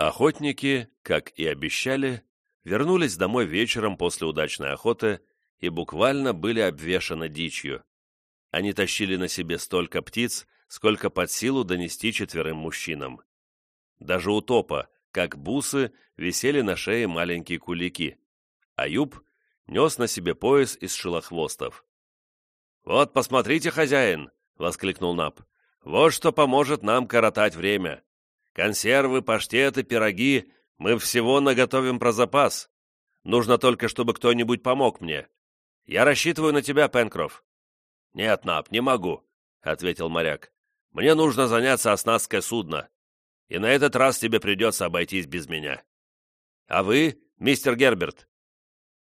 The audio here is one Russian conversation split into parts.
Охотники, как и обещали, вернулись домой вечером после удачной охоты и буквально были обвешаны дичью. Они тащили на себе столько птиц, сколько под силу донести четверым мужчинам. Даже у топа, как бусы, висели на шее маленькие кулики, а Юб нес на себе пояс из шилохвостов. «Вот, посмотрите, хозяин!» — воскликнул Нап. «Вот что поможет нам коротать время. Консервы, паштеты, пироги — мы всего наготовим про запас. Нужно только, чтобы кто-нибудь помог мне. Я рассчитываю на тебя, Пенкроф». «Нет, Нап, не могу», — ответил моряк. «Мне нужно заняться оснасткой судна, и на этот раз тебе придется обойтись без меня». «А вы, мистер Герберт?»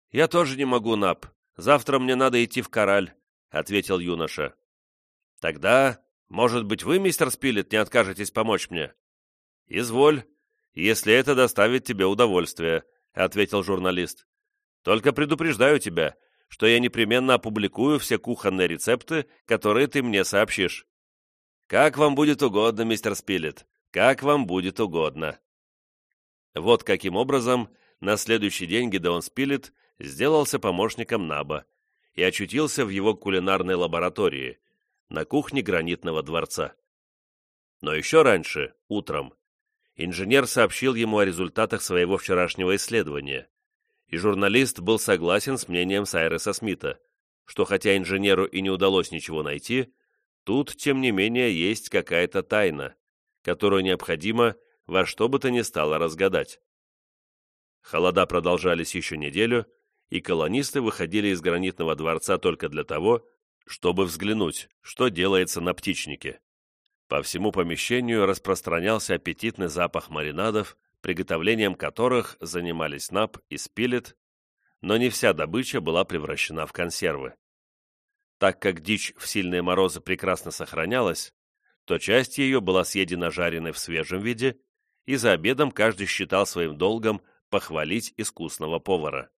«Я тоже не могу, Нап. Завтра мне надо идти в Кораль», — ответил юноша. «Тогда, может быть, вы, мистер Спилет, не откажетесь помочь мне?» «Изволь, если это доставит тебе удовольствие», — ответил журналист. «Только предупреждаю тебя, что я непременно опубликую все кухонные рецепты, которые ты мне сообщишь». «Как вам будет угодно, мистер Спилет, как вам будет угодно». Вот каким образом на следующий день Гидеон Спилет сделался помощником Наба и очутился в его кулинарной лаборатории, на кухне гранитного дворца. Но еще раньше, утром, инженер сообщил ему о результатах своего вчерашнего исследования, и журналист был согласен с мнением Сайреса Смита, что хотя инженеру и не удалось ничего найти, тут, тем не менее, есть какая-то тайна, которую необходимо во что бы то ни стало разгадать. Холода продолжались еще неделю, и колонисты выходили из гранитного дворца только для того, чтобы взглянуть, что делается на птичнике. По всему помещению распространялся аппетитный запах маринадов, приготовлением которых занимались Нап и Спилет, но не вся добыча была превращена в консервы. Так как дичь в сильные морозы прекрасно сохранялась, то часть ее была съедена жареной в свежем виде, и за обедом каждый считал своим долгом похвалить искусного повара.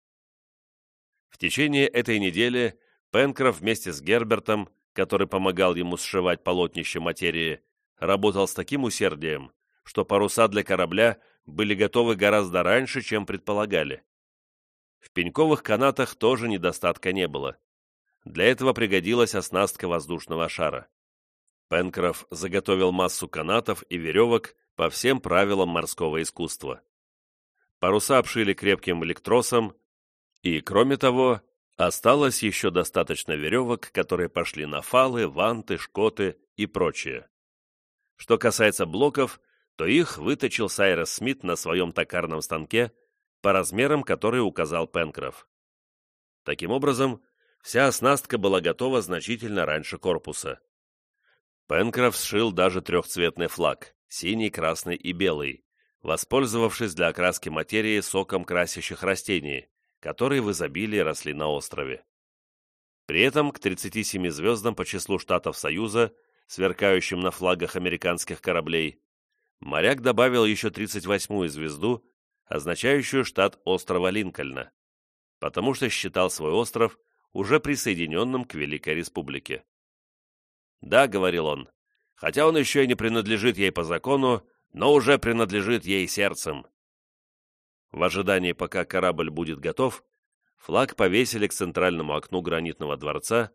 В течение этой недели Пенкроф вместе с Гербертом, который помогал ему сшивать полотнище материи, работал с таким усердием, что паруса для корабля были готовы гораздо раньше, чем предполагали. В пеньковых канатах тоже недостатка не было. Для этого пригодилась оснастка воздушного шара. Пенкроф заготовил массу канатов и веревок по всем правилам морского искусства. Паруса обшили крепким электросом, и, кроме того, осталось еще достаточно веревок, которые пошли на фалы, ванты, шкоты и прочее. Что касается блоков, то их выточил Сайрос Смит на своем токарном станке по размерам, которые указал Пенкроф. Таким образом, вся оснастка была готова значительно раньше корпуса. Пенкроф сшил даже трехцветный флаг – синий, красный и белый, воспользовавшись для окраски материи соком красящих растений, которые в изобилии росли на острове. При этом к 37 звездам по числу штатов Союза, сверкающим на флагах американских кораблей, моряк добавил еще 38-ю звезду, означающую штат острова Линкольна, потому что считал свой остров уже присоединенным к Великой Республике. «Да», — говорил он, — «хотя он еще и не принадлежит ей по закону, но уже принадлежит ей сердцем. В ожидании, пока корабль будет готов, флаг повесили к центральному окну гранитного дворца,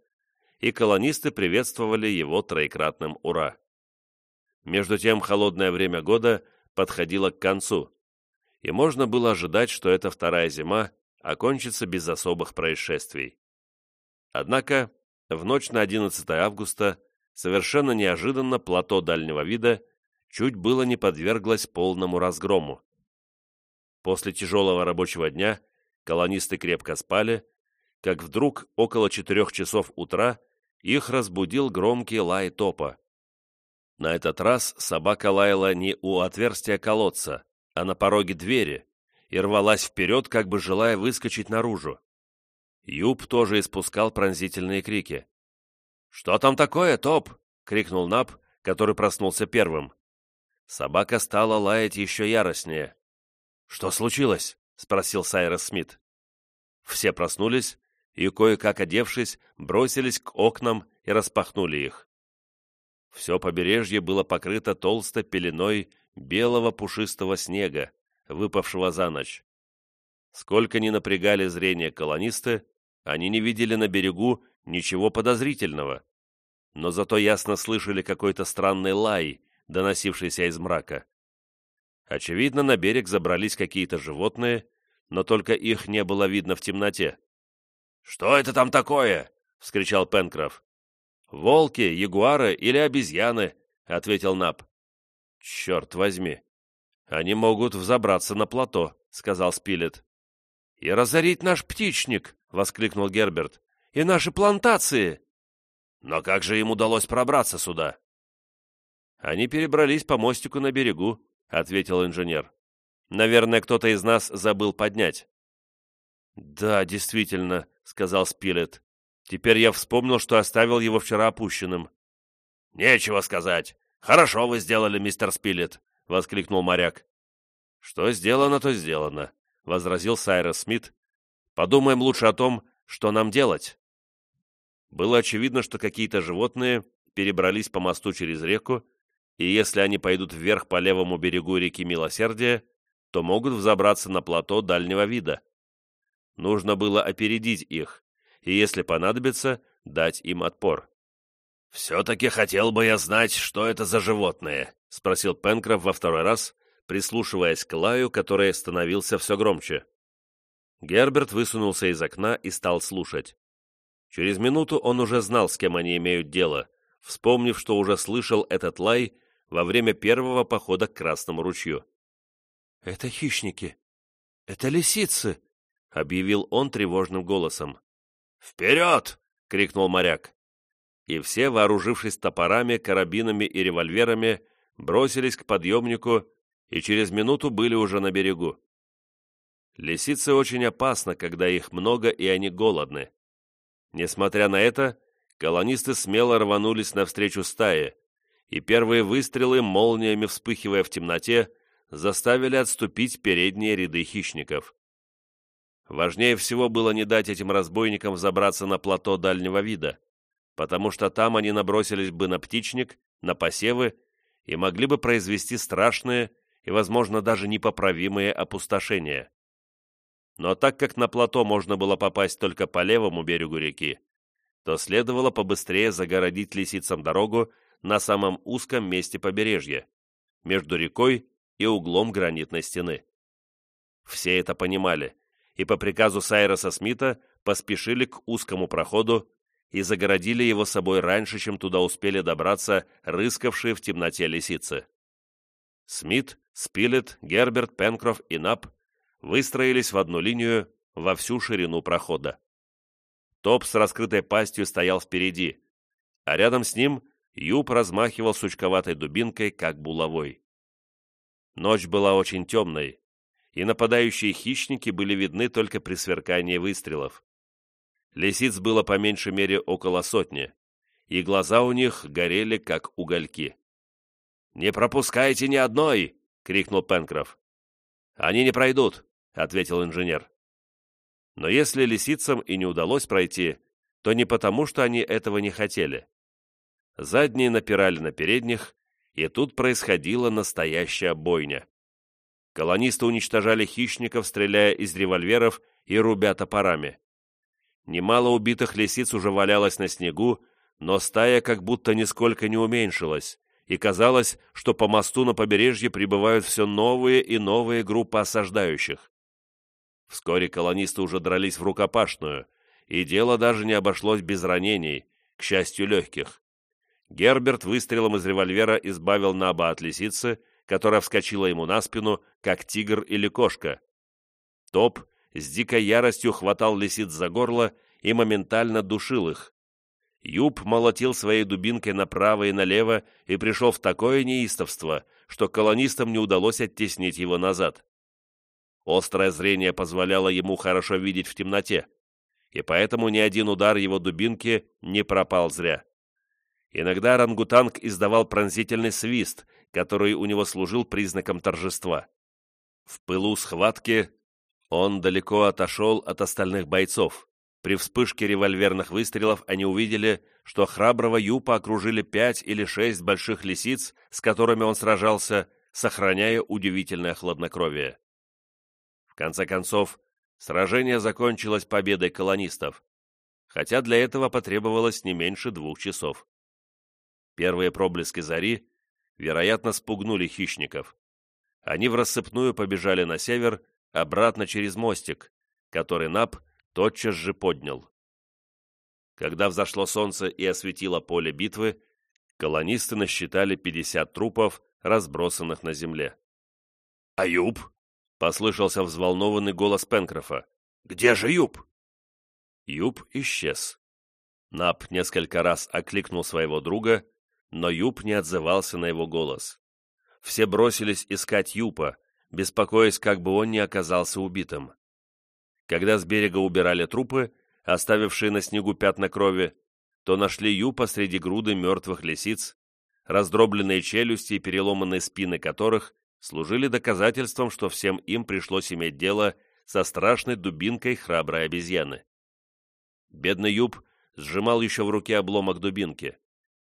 и колонисты приветствовали его троекратным «Ура!». Между тем, холодное время года подходило к концу, и можно было ожидать, что эта вторая зима окончится без особых происшествий. Однако, в ночь на 11 августа совершенно неожиданно плато дальнего вида чуть было не подверглось полному разгрому. После тяжелого рабочего дня колонисты крепко спали, как вдруг около четырех часов утра их разбудил громкий лай топа. На этот раз собака лаяла не у отверстия колодца, а на пороге двери, и рвалась вперед, как бы желая выскочить наружу. Юб тоже испускал пронзительные крики. «Что там такое, Топ?» — крикнул Наб, который проснулся первым. Собака стала лаять еще яростнее. «Что случилось?» — спросил Сайрос Смит. Все проснулись и, кое-как одевшись, бросились к окнам и распахнули их. Все побережье было покрыто толстой пеленой белого пушистого снега, выпавшего за ночь. Сколько ни напрягали зрение колонисты, они не видели на берегу ничего подозрительного, но зато ясно слышали какой-то странный лай, доносившийся из мрака. Очевидно, на берег забрались какие-то животные, но только их не было видно в темноте. «Что это там такое?» — вскричал Пенкроф. «Волки, ягуары или обезьяны», — ответил Наб. «Черт возьми! Они могут взобраться на плато», — сказал Спилет. «И разорить наш птичник!» — воскликнул Герберт. «И наши плантации!» «Но как же им удалось пробраться сюда?» «Они перебрались по мостику на берегу», — ответил инженер. «Наверное, кто-то из нас забыл поднять». «Да, действительно», — сказал Спилет. «Теперь я вспомнил, что оставил его вчера опущенным». «Нечего сказать. Хорошо вы сделали, мистер Спилет», — воскликнул моряк. «Что сделано, то сделано», — возразил Сайрос Смит. «Подумаем лучше о том, что нам делать». Было очевидно, что какие-то животные перебрались по мосту через реку, и если они пойдут вверх по левому берегу реки Милосердия, то могут взобраться на плато дальнего вида. Нужно было опередить их, и, если понадобится, дать им отпор. «Все-таки хотел бы я знать, что это за животные», — спросил Пенкроф во второй раз, прислушиваясь к лаю, который становился все громче. Герберт высунулся из окна и стал слушать. Через минуту он уже знал, с кем они имеют дело, вспомнив, что уже слышал этот лай во время первого похода к Красному ручью. «Это хищники! Это лисицы!» — объявил он тревожным голосом. «Вперед!» — крикнул моряк. И все, вооружившись топорами, карабинами и револьверами, бросились к подъемнику и через минуту были уже на берегу. Лисицы очень опасны, когда их много и они голодны. Несмотря на это, колонисты смело рванулись навстречу стае, и первые выстрелы, молниями вспыхивая в темноте, заставили отступить передние ряды хищников. Важнее всего было не дать этим разбойникам забраться на плато дальнего вида, потому что там они набросились бы на птичник, на посевы и могли бы произвести страшные и, возможно, даже непоправимые опустошения. Но так как на плато можно было попасть только по левому берегу реки, то следовало побыстрее загородить лисицам дорогу на самом узком месте побережья, между рекой и углом гранитной стены. Все это понимали, и по приказу Сайроса Смита поспешили к узкому проходу и загородили его собой раньше, чем туда успели добраться рыскавшие в темноте лисицы. Смит, Спилет, Герберт, Пенкроф и Нап выстроились в одну линию во всю ширину прохода. Топ с раскрытой пастью стоял впереди, а рядом с ним Юб размахивал сучковатой дубинкой, как булавой. Ночь была очень темной, и нападающие хищники были видны только при сверкании выстрелов. Лисиц было по меньшей мере около сотни, и глаза у них горели, как угольки. «Не пропускайте ни одной!» — крикнул Пенкроф. «Они не пройдут», — ответил инженер. Но если лисицам и не удалось пройти, то не потому, что они этого не хотели. Задние напирали на передних, и тут происходила настоящая бойня. Колонисты уничтожали хищников, стреляя из револьверов и рубя топорами. Немало убитых лисиц уже валялось на снегу, но стая как будто нисколько не уменьшилась, и казалось, что по мосту на побережье прибывают все новые и новые группы осаждающих. Вскоре колонисты уже дрались в рукопашную, и дело даже не обошлось без ранений, к счастью, легких. Герберт выстрелом из револьвера избавил Наба от лисицы, которая вскочила ему на спину, как тигр или кошка. Топ с дикой яростью хватал лисиц за горло и моментально душил их. Юб молотил своей дубинкой направо и налево и пришел в такое неистовство, что колонистам не удалось оттеснить его назад. Острое зрение позволяло ему хорошо видеть в темноте, и поэтому ни один удар его дубинки не пропал зря. Иногда рангутанг издавал пронзительный свист, который у него служил признаком торжества. В пылу схватки он далеко отошел от остальных бойцов, при вспышке револьверных выстрелов они увидели, что храброго Юпа окружили пять или шесть больших лисиц, с которыми он сражался, сохраняя удивительное хладнокровие. В конце концов, сражение закончилось победой колонистов, хотя для этого потребовалось не меньше двух часов. Первые проблески зари, вероятно, спугнули хищников. Они в рассыпную побежали на север, обратно через мостик, который Нап тотчас же поднял. Когда взошло солнце и осветило поле битвы, колонисты насчитали 50 трупов, разбросанных на земле. «А Юб?» — послышался взволнованный голос Пенкрофа. «Где же Юб?» Юб исчез. Нап несколько раз окликнул своего друга, но Юб не отзывался на его голос. Все бросились искать Юпа, беспокоясь, как бы он не оказался убитым. Когда с берега убирали трупы, оставившие на снегу пятна крови, то нашли Юпа среди груды мертвых лисиц, раздробленные челюсти и переломанные спины которых служили доказательством, что всем им пришлось иметь дело со страшной дубинкой храброй обезьяны. Бедный Юб сжимал еще в руке обломок дубинки.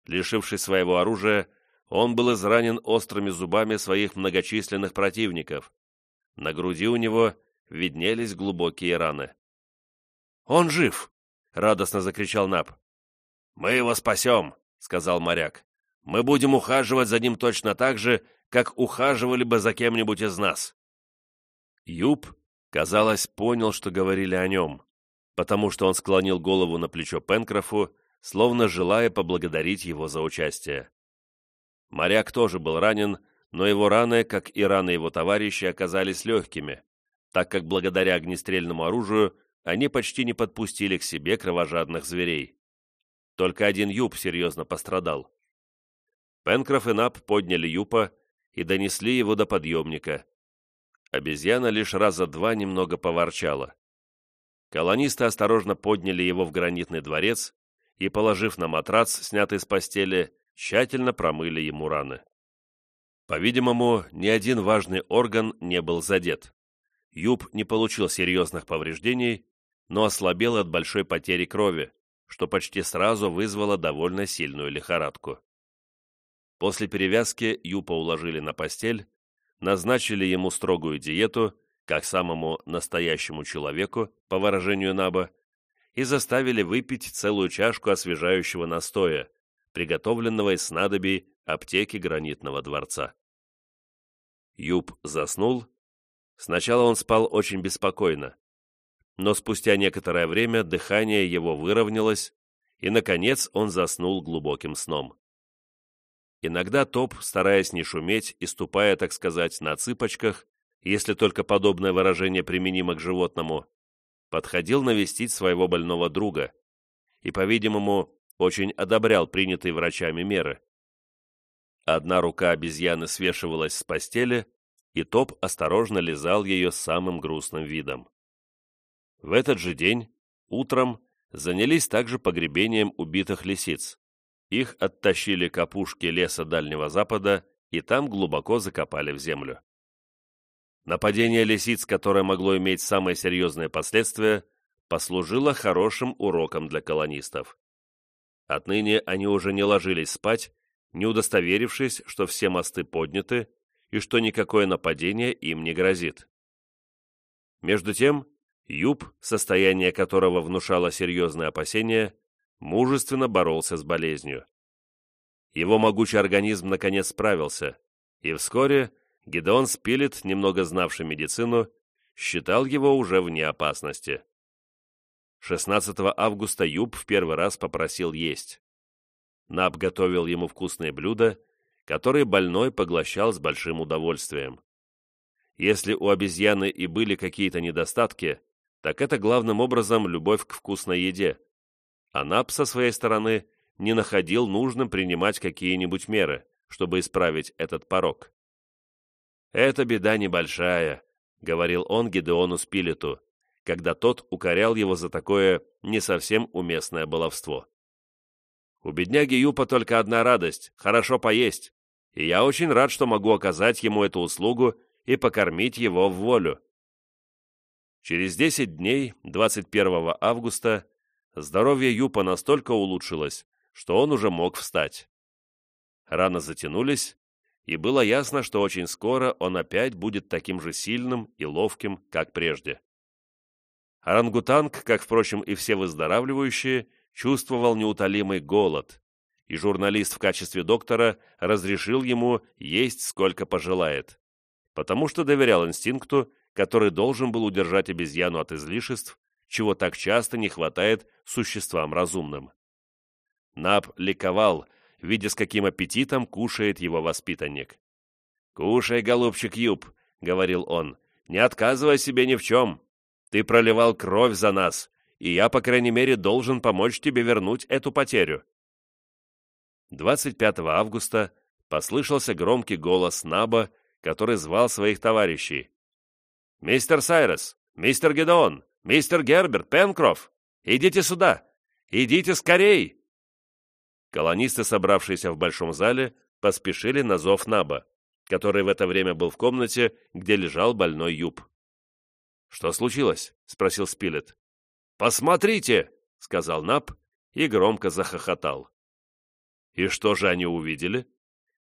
Лишившись своего оружия, он был изранен острыми зубами своих многочисленных противников. На груди у него виднелись глубокие раны. «Он жив!» — радостно закричал Наб. «Мы его спасем!» — сказал моряк. «Мы будем ухаживать за ним точно так же, как ухаживали бы за кем-нибудь из нас». Юб, казалось, понял, что говорили о нем, потому что он склонил голову на плечо Пенкрофу словно желая поблагодарить его за участие. Моряк тоже был ранен, но его раны, как и раны его товарищей, оказались легкими, так как благодаря огнестрельному оружию они почти не подпустили к себе кровожадных зверей. Только один Юб серьезно пострадал. Пенкроф и Нап подняли Юпа и донесли его до подъемника. Обезьяна лишь раза два немного поворчала. Колонисты осторожно подняли его в гранитный дворец и, положив на матрац, снятый с постели, тщательно промыли ему раны. По-видимому, ни один важный орган не был задет. Юб не получил серьезных повреждений, но ослабел от большой потери крови, что почти сразу вызвало довольно сильную лихорадку. После перевязки Юпа уложили на постель, назначили ему строгую диету, как самому настоящему человеку, по выражению Наба, и заставили выпить целую чашку освежающего настоя, приготовленного из снадобий аптеки гранитного дворца. Юб заснул. Сначала он спал очень беспокойно, но спустя некоторое время дыхание его выровнялось, и, наконец, он заснул глубоким сном. Иногда Топ, стараясь не шуметь и ступая, так сказать, на цыпочках, если только подобное выражение применимо к животному, подходил навестить своего больного друга и, по-видимому, очень одобрял принятые врачами меры. Одна рука обезьяны свешивалась с постели, и Топ осторожно лизал ее самым грустным видом. В этот же день, утром, занялись также погребением убитых лисиц. Их оттащили к опушке леса Дальнего Запада и там глубоко закопали в землю. Нападение лисиц, которое могло иметь самые серьезные последствия, послужило хорошим уроком для колонистов. Отныне они уже не ложились спать, не удостоверившись, что все мосты подняты и что никакое нападение им не грозит. Между тем, Юб, состояние которого внушало серьезные опасения, мужественно боролся с болезнью. Его могучий организм наконец справился, и вскоре Гедеон Спилет, немного знавший медицину, считал его уже вне опасности. 16 августа Юб в первый раз попросил есть. Наб готовил ему вкусные блюда, которые больной поглощал с большим удовольствием. Если у обезьяны и были какие-то недостатки, так это главным образом любовь к вкусной еде. А Наб, со своей стороны, не находил нужным принимать какие-нибудь меры, чтобы исправить этот порог. «Это беда небольшая», — говорил он Гедеону Спилету, когда тот укорял его за такое не совсем уместное баловство. «У бедняги Юпа только одна радость — хорошо поесть, и я очень рад, что могу оказать ему эту услугу и покормить его в волю». Через 10 дней, 21 августа, здоровье Юпа настолько улучшилось, что он уже мог встать. Раны затянулись, и было ясно, что очень скоро он опять будет таким же сильным и ловким, как прежде. Орангутанг, как, впрочем, и все выздоравливающие, чувствовал неутолимый голод, и журналист в качестве доктора разрешил ему есть сколько пожелает, потому что доверял инстинкту, который должен был удержать обезьяну от излишеств, чего так часто не хватает существам разумным. Наб ликовал, видя, с каким аппетитом кушает его воспитанник. «Кушай, голубчик Юб», — говорил он, — «не отказывай себе ни в чем. Ты проливал кровь за нас, и я, по крайней мере, должен помочь тебе вернуть эту потерю». 25 августа послышался громкий голос Наба, который звал своих товарищей. «Мистер Сайрес! Мистер Гедеон! Мистер Герберт! Пенкроф! Идите сюда! Идите скорей!» Колонисты, собравшиеся в большом зале, поспешили на зов Наба, который в это время был в комнате, где лежал больной Юб. «Что случилось?» — спросил Спилет. «Посмотрите!» — сказал Наб и громко захохотал. И что же они увидели?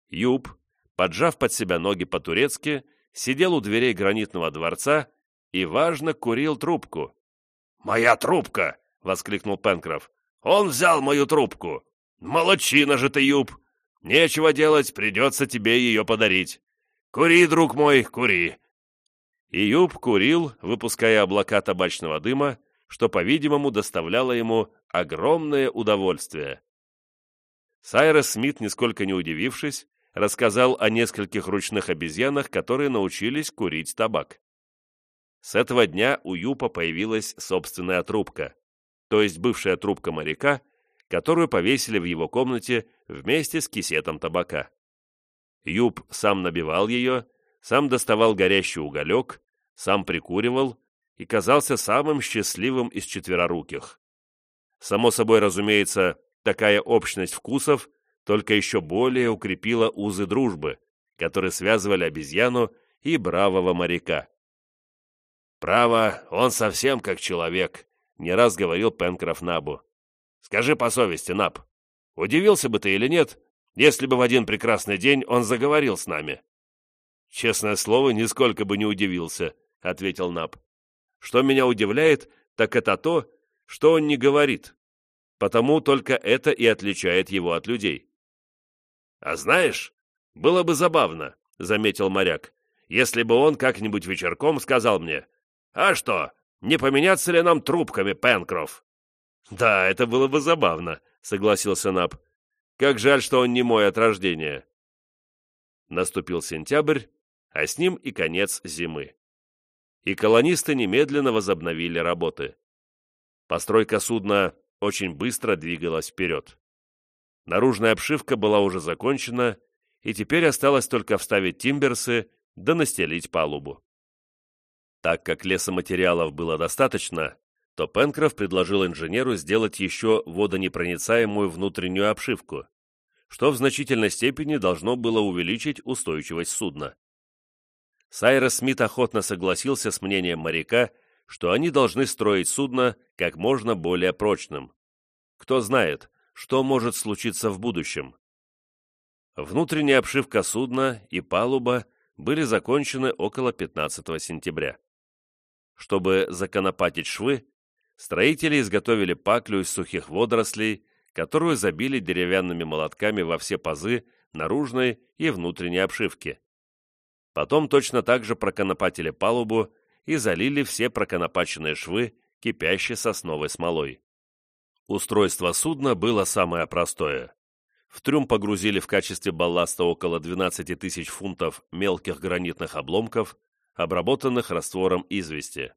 Юб, поджав под себя ноги по-турецки, сидел у дверей гранитного дворца и, важно, курил трубку. «Моя трубка!» — воскликнул Пенкроф. «Он взял мою трубку! Молодчина же ты, Юб! Нечего делать, придется тебе ее подарить. Кури, друг мой, кури!» И Юб курил, выпуская облака табачного дыма, что, по-видимому, доставляло ему огромное удовольствие. Сайрес Смит, нисколько не удивившись, рассказал о нескольких ручных обезьянах, которые научились курить табак. С этого дня у Юпа появилась собственная трубка, то есть бывшая трубка моряка, которую повесили в его комнате вместе с кисетом табака. Юп сам набивал ее, сам доставал горящий уголек, сам прикуривал и казался самым счастливым из четвероруких. Само собой разумеется, Такая общность вкусов только еще более укрепила узы дружбы, которые связывали обезьяну и бравого моряка. «Право, он совсем как человек», — не раз говорил Пенкроф Набу. «Скажи по совести, Наб, удивился бы ты или нет, если бы в один прекрасный день он заговорил с нами?» «Честное слово, нисколько бы не удивился», — ответил Наб. «Что меня удивляет, так это то, что он не говорит, потому только это и отличает его от людей. «А знаешь, было бы забавно», — заметил моряк, «если бы он как-нибудь вечерком сказал мне, «А что, не поменяться ли нам трубками, Пенкроф?» «Да, это было бы забавно», — согласился Наб. «Как жаль, что он не мой от рождения». Наступил сентябрь, а с ним и конец зимы. И колонисты немедленно возобновили работы. Постройка судна очень быстро двигалась вперед. Наружная обшивка была уже закончена, и теперь осталось только вставить тимберсы да настелить палубу. Так как лесоматериалов было достаточно, то Пенкроф предложил инженеру сделать еще водонепроницаемую внутреннюю обшивку, что в значительной степени должно было увеличить устойчивость судна. Сайрос Смит охотно согласился с мнением моряка что они должны строить судно как можно более прочным. Кто знает, что может случиться в будущем. Внутренняя обшивка судна и палуба были закончены около 15 сентября. Чтобы законопатить швы, строители изготовили паклю из сухих водорослей, которую забили деревянными молотками во все пазы наружной и внутренней обшивки. Потом точно так же проконопатили палубу и залили все проконопаченные швы кипящей сосновой смолой. Устройство судна было самое простое. В трюм погрузили в качестве балласта около 12 тысяч фунтов мелких гранитных обломков, обработанных раствором извести.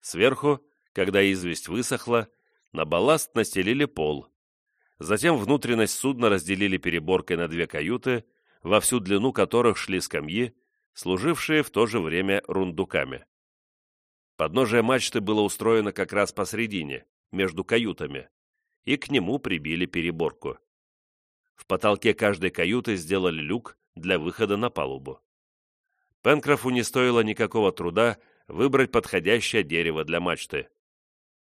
Сверху, когда известь высохла, на балласт настелили пол. Затем внутренность судна разделили переборкой на две каюты, во всю длину которых шли скамьи, служившие в то же время рундуками. Подножие мачты было устроено как раз посредине, между каютами, и к нему прибили переборку. В потолке каждой каюты сделали люк для выхода на палубу. Пенкрофу не стоило никакого труда выбрать подходящее дерево для мачты.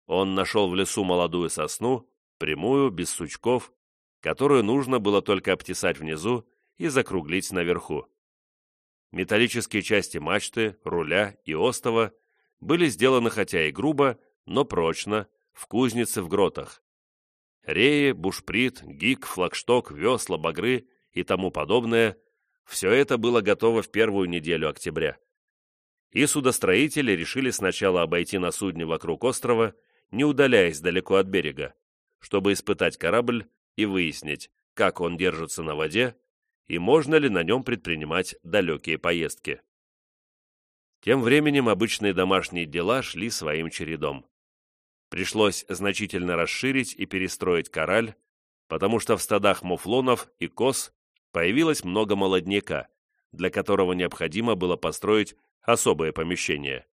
Он нашел в лесу молодую сосну, прямую, без сучков, которую нужно было только обтесать внизу и закруглить наверху. Металлические части мачты, руля и остова были сделаны хотя и грубо, но прочно, в кузнице в гротах. Реи, бушприт, гик, флагшток, весла, багры и тому подобное – все это было готово в первую неделю октября. И судостроители решили сначала обойти на судне вокруг острова, не удаляясь далеко от берега, чтобы испытать корабль и выяснить, как он держится на воде и можно ли на нем предпринимать далекие поездки. Тем временем обычные домашние дела шли своим чередом. Пришлось значительно расширить и перестроить кораль, потому что в стадах муфлонов и коз появилось много молодняка, для которого необходимо было построить особое помещение.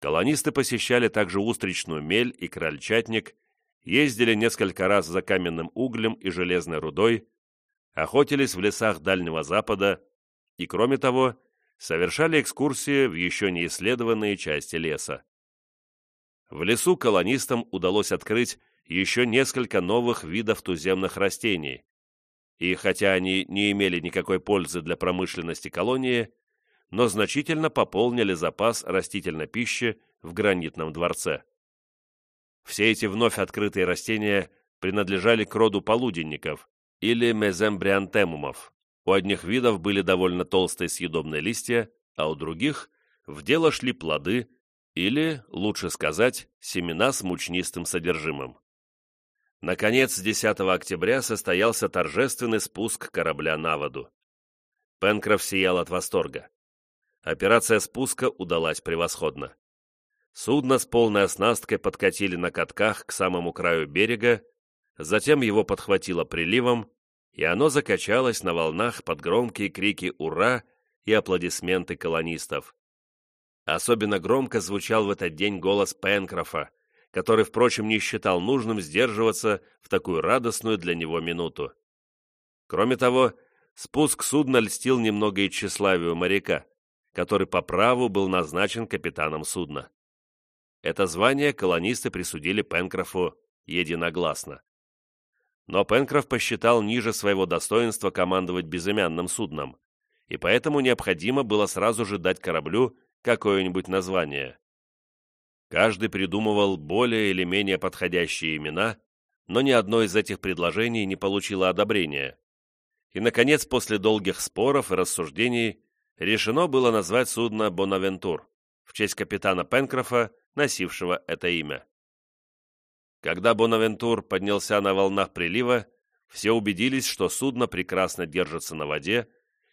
Колонисты посещали также устричную мель и крольчатник, ездили несколько раз за каменным углем и железной рудой, охотились в лесах Дальнего Запада и, кроме того, совершали экскурсии в еще не исследованные части леса. В лесу колонистам удалось открыть еще несколько новых видов туземных растений, и хотя они не имели никакой пользы для промышленности колонии, но значительно пополнили запас растительной пищи в гранитном дворце. Все эти вновь открытые растения принадлежали к роду полуденников или мезембриантемумов. У одних видов были довольно толстые съедобные листья, а у других в дело шли плоды или, лучше сказать, семена с мучнистым содержимым. Наконец, 10 октября состоялся торжественный спуск корабля на воду. Пенкроф сиял от восторга. Операция спуска удалась превосходно. Судно с полной оснасткой подкатили на катках к самому краю берега, затем его подхватило приливом, и оно закачалось на волнах под громкие крики «Ура!» и аплодисменты колонистов. Особенно громко звучал в этот день голос Пенкрофа, который, впрочем, не считал нужным сдерживаться в такую радостную для него минуту. Кроме того, спуск судна льстил немного и тщеславию моряка, который по праву был назначен капитаном судна. Это звание колонисты присудили Пенкрофу единогласно. Но Пенкроф посчитал ниже своего достоинства командовать безымянным судном, и поэтому необходимо было сразу же дать кораблю какое-нибудь название. Каждый придумывал более или менее подходящие имена, но ни одно из этих предложений не получило одобрения. И, наконец, после долгих споров и рассуждений, решено было назвать судно «Бонавентур» в честь капитана Пенкрофа, носившего это имя. Когда Бонавентур поднялся на волнах прилива, все убедились, что судно прекрасно держится на воде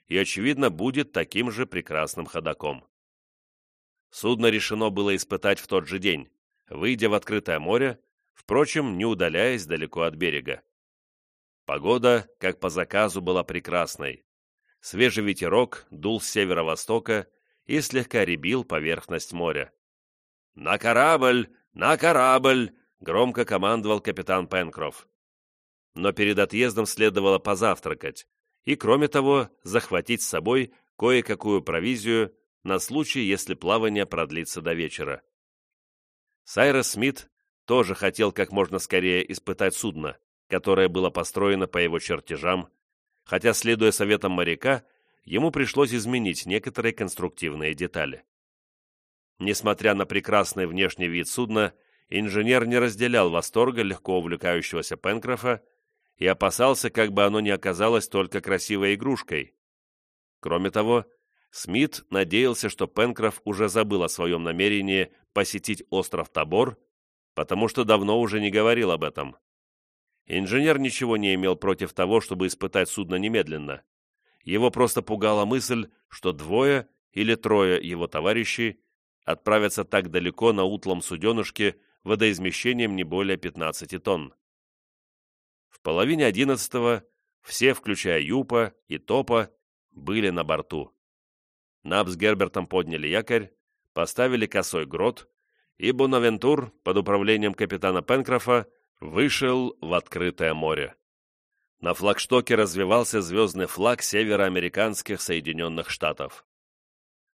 и, очевидно, будет таким же прекрасным ходаком. Судно решено было испытать в тот же день, выйдя в открытое море, впрочем, не удаляясь далеко от берега. Погода, как по заказу, была прекрасной. Свежий ветерок дул с северо-востока и слегка ребил поверхность моря. «На корабль! На корабль!» — громко командовал капитан Пенкроф. Но перед отъездом следовало позавтракать и, кроме того, захватить с собой кое-какую провизию на случай, если плавание продлится до вечера. Сайрос Смит тоже хотел как можно скорее испытать судно, которое было построено по его чертежам, хотя, следуя советам моряка, ему пришлось изменить некоторые конструктивные детали. Несмотря на прекрасный внешний вид судна, инженер не разделял восторга легко увлекающегося Пенкрофа и опасался, как бы оно ни оказалось только красивой игрушкой. Кроме того, Смит надеялся, что Пенкроф уже забыл о своем намерении посетить остров Тобор, потому что давно уже не говорил об этом. Инженер ничего не имел против того, чтобы испытать судно немедленно. Его просто пугала мысль, что двое или трое его товарищей отправятся так далеко на утлом суденышке водоизмещением не более 15 тонн. В половине одиннадцатого все, включая Юпа и Топа, были на борту. Наб с Гербертом подняли якорь, поставили косой грот, и Бонавентур под управлением капитана Пенкрофа вышел в открытое море. На флагштоке развивался звездный флаг североамериканских Соединенных Штатов.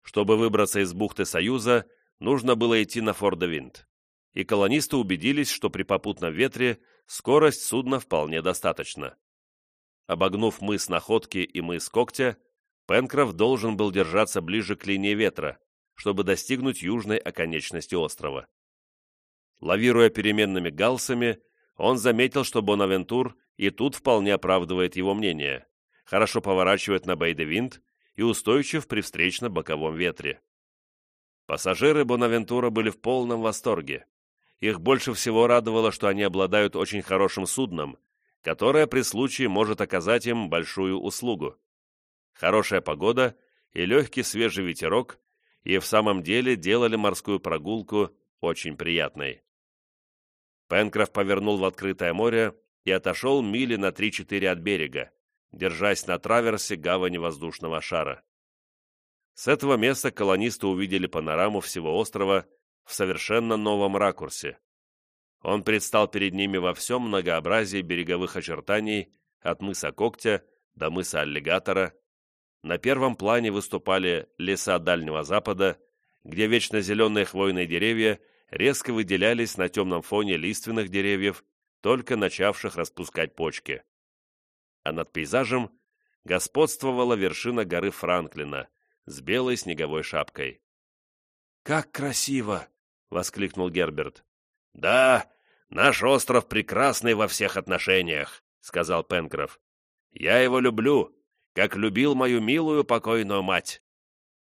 Чтобы выбраться из бухты Союза, нужно было идти на Фордо-Винт, и колонисты убедились, что при попутном ветре скорость судна вполне достаточна. Обогнув мыс Находки и мыс Когтя, Пенкроф должен был держаться ближе к линии ветра, чтобы достигнуть южной оконечности острова. Лавируя переменными галсами, он заметил, что Бонавентур и тут вполне оправдывает его мнение, хорошо поворачивает на бейдевинт и устойчив при встречно-боковом ветре. Пассажиры Бонавентура были в полном восторге. Их больше всего радовало, что они обладают очень хорошим судном, которое при случае может оказать им большую услугу. Хорошая погода и легкий свежий ветерок и в самом деле делали морскую прогулку очень приятной. Пенкроф повернул в открытое море и отошел мили на 3-4 от берега, держась на траверсе гавани воздушного шара. С этого места колонисты увидели панораму всего острова в совершенно новом ракурсе. Он предстал перед ними во всем многообразии береговых очертаний от мыса Когтя до мыса Аллигатора. На первом плане выступали леса Дальнего Запада, где вечно зеленые хвойные деревья резко выделялись на темном фоне лиственных деревьев, только начавших распускать почки. А над пейзажем господствовала вершина горы Франклина с белой снеговой шапкой. «Как красиво!» — воскликнул Герберт. «Да, наш остров прекрасный во всех отношениях», — сказал Пенкроф. «Я его люблю, как любил мою милую покойную мать.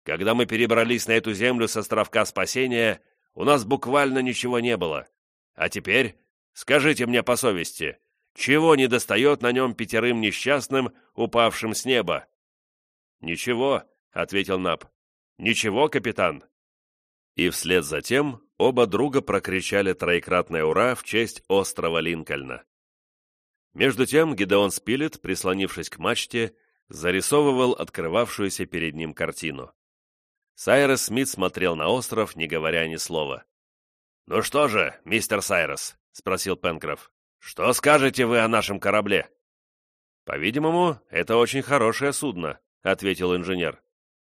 Когда мы перебрались на эту землю с островка Спасения, у нас буквально ничего не было. А теперь, скажите мне по совести, чего не достает на нем пятерым несчастным, упавшим с неба?» «Ничего», — ответил Наб. «Ничего, капитан». И вслед за тем оба друга прокричали троекратное «Ура!» в честь острова Линкольна. Между тем Гидеон Спилет, прислонившись к мачте, зарисовывал открывавшуюся перед ним картину. Сайрес Смит смотрел на остров, не говоря ни слова. «Ну что же, мистер Сайрес?» — спросил Пенкроф. «Что скажете вы о нашем корабле?» «По-видимому, это очень хорошее судно», — ответил инженер.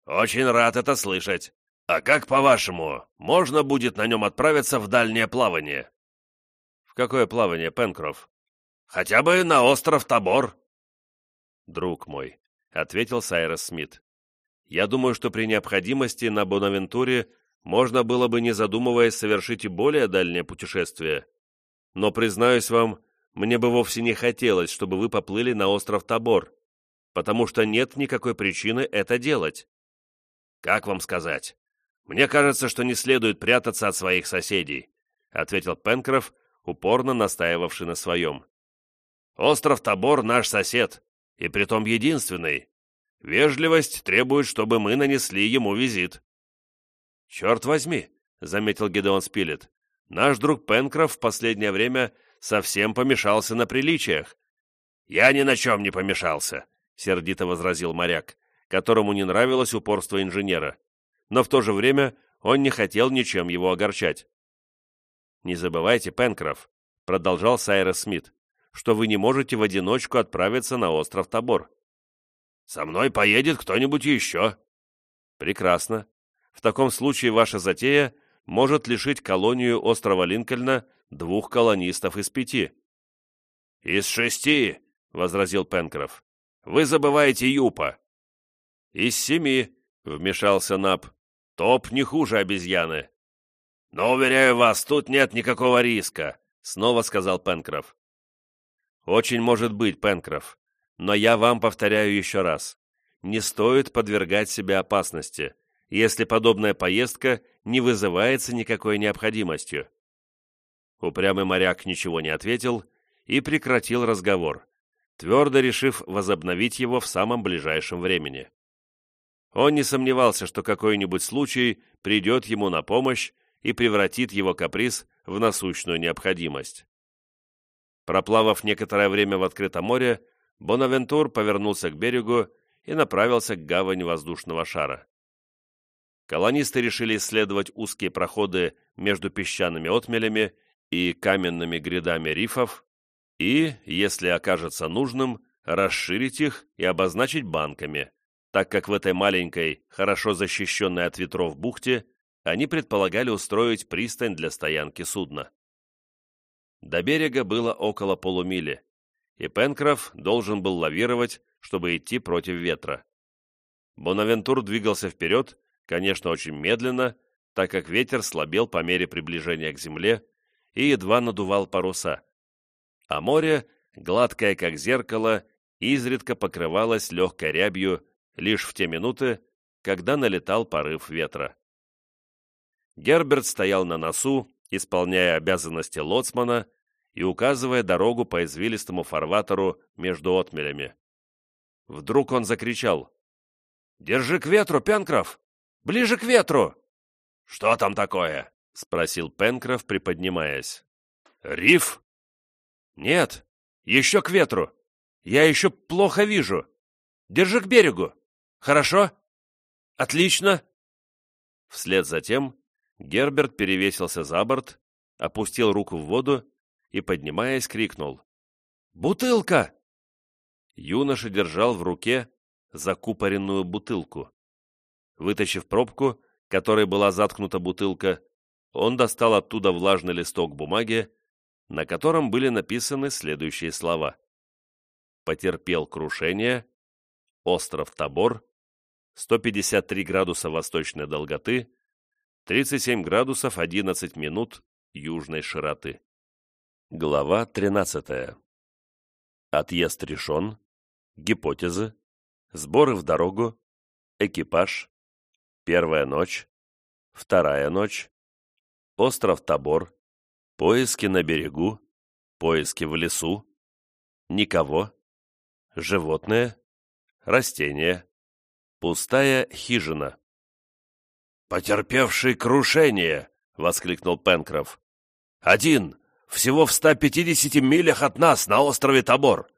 «Очень рад это слышать. А как, по-вашему, можно будет на нем отправиться в дальнее плавание?» «В какое плавание, Пенкроф?» «Хотя бы на остров Табор». «Друг мой», — ответил Сайрес Смит. Я думаю, что при необходимости на Бонавентуре можно было бы, не задумываясь, совершить и более дальнее путешествие. Но, признаюсь вам, мне бы вовсе не хотелось, чтобы вы поплыли на остров Табор, потому что нет никакой причины это делать. Как вам сказать? Мне кажется, что не следует прятаться от своих соседей, ответил Пенкроф, упорно настаивавший на своем. Остров Табор наш сосед, и притом единственный, Вежливость требует, чтобы мы нанесли ему визит». «Черт возьми», — заметил Гедеон Спилет, «наш друг Пенкроф в последнее время совсем помешался на приличиях». «Я ни на чем не помешался», — сердито возразил моряк, которому не нравилось упорство инженера, но в то же время он не хотел ничем его огорчать. «Не забывайте, Пенкроф», — продолжал Сайрес Смит, «что вы не можете в одиночку отправиться на остров Табор. Со мной поедет кто-нибудь еще». «Прекрасно. В таком случае ваша затея может лишить колонию острова Линкольна двух колонистов из пяти». «Из шести», — возразил Пенкроф. «Вы забываете Юпа». «Из семи», — вмешался Наб. «Топ не хуже обезьяны». «Но, уверяю вас, тут нет никакого риска», — снова сказал Пенкроф. «Очень может быть, Пенкроф. Но я вам повторяю еще раз. Не стоит подвергать себя опасности, если подобная поездка не вызывается никакой необходимостью. Упрямый моряк ничего не ответил и прекратил разговор, твердо решив возобновить его в самом ближайшем времени. Он не сомневался, что какой-нибудь случай придет ему на помощь и превратит его каприз в насущную необходимость. Проплавав некоторое время в открытом море, Бонавентур повернулся к берегу и направился к гавани воздушного шара. Колонисты решили исследовать узкие проходы между песчаными отмелями и каменными грядами рифов и, если окажется нужным, расширить их и обозначить банками, так как в этой маленькой, хорошо защищенной от ветров бухте они предполагали устроить пристань для стоянки судна. До берега было около полумили, и Пенкроф должен был лавировать, чтобы идти против ветра. Бонавентур двигался вперед, конечно, очень медленно, так как ветер слабел по мере приближения к земле и едва надувал паруса. А море, гладкое как зеркало, изредка покрывалось легкой рябью лишь в те минуты, когда налетал порыв ветра. Герберт стоял на носу, исполняя обязанности лоцмана и указывая дорогу по извилистому фарватеру между отмелями. Вдруг он закричал. «Держи к ветру, Пенкроф! Ближе к ветру!» «Что там такое?» — спросил Пенкроф, приподнимаясь. «Риф?» «Нет, еще к ветру. Я еще плохо вижу. Держи к берегу. Хорошо? Отлично!» Вслед за тем Герберт перевесился за борт, опустил руку в воду и, поднимаясь, крикнул. «Бутылка!» Юноша держал в руке закупоренную бутылку. Вытащив пробку, которой была заткнута бутылка, он достал оттуда влажный листок бумаги, на котором были написаны следующие слова. «Потерпел крушение, остров Табор, 153 градуса восточной долготы, 37 градусов 11 минут южной широты». Глава 13. Отъезд решен, гипотезы, сборы в дорогу, экипаж, первая ночь, вторая ночь, остров Табор, поиски на берегу, поиски в лесу, никого, животные, растения, пустая хижина. «Потерпевший крушение!» — воскликнул Пенкроф. «Один! Всего в 150 милях от нас, на острове Табор!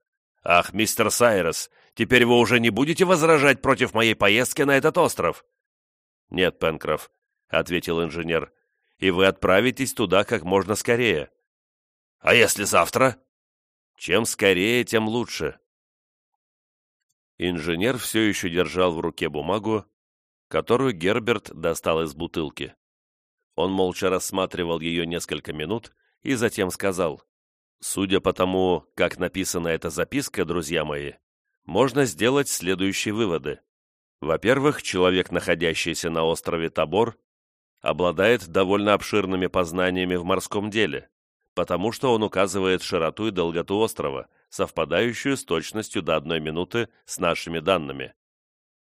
Ах, мистер Сайрес, теперь вы уже не будете возражать против моей поездки на этот остров?» «Нет, Пенкроф», — ответил инженер, — «и вы отправитесь туда как можно скорее». «А если завтра?» «Чем скорее, тем лучше». Инженер все еще держал в руке бумагу, которую Герберт достал из бутылки. Он молча рассматривал ее несколько минут и затем сказал, «Судя по тому, как написана эта записка, друзья мои, можно сделать следующие выводы. Во-первых, человек, находящийся на острове Табор, обладает довольно обширными познаниями в морском деле, потому что он указывает широту и долготу острова, совпадающую с точностью до одной минуты с нашими данными.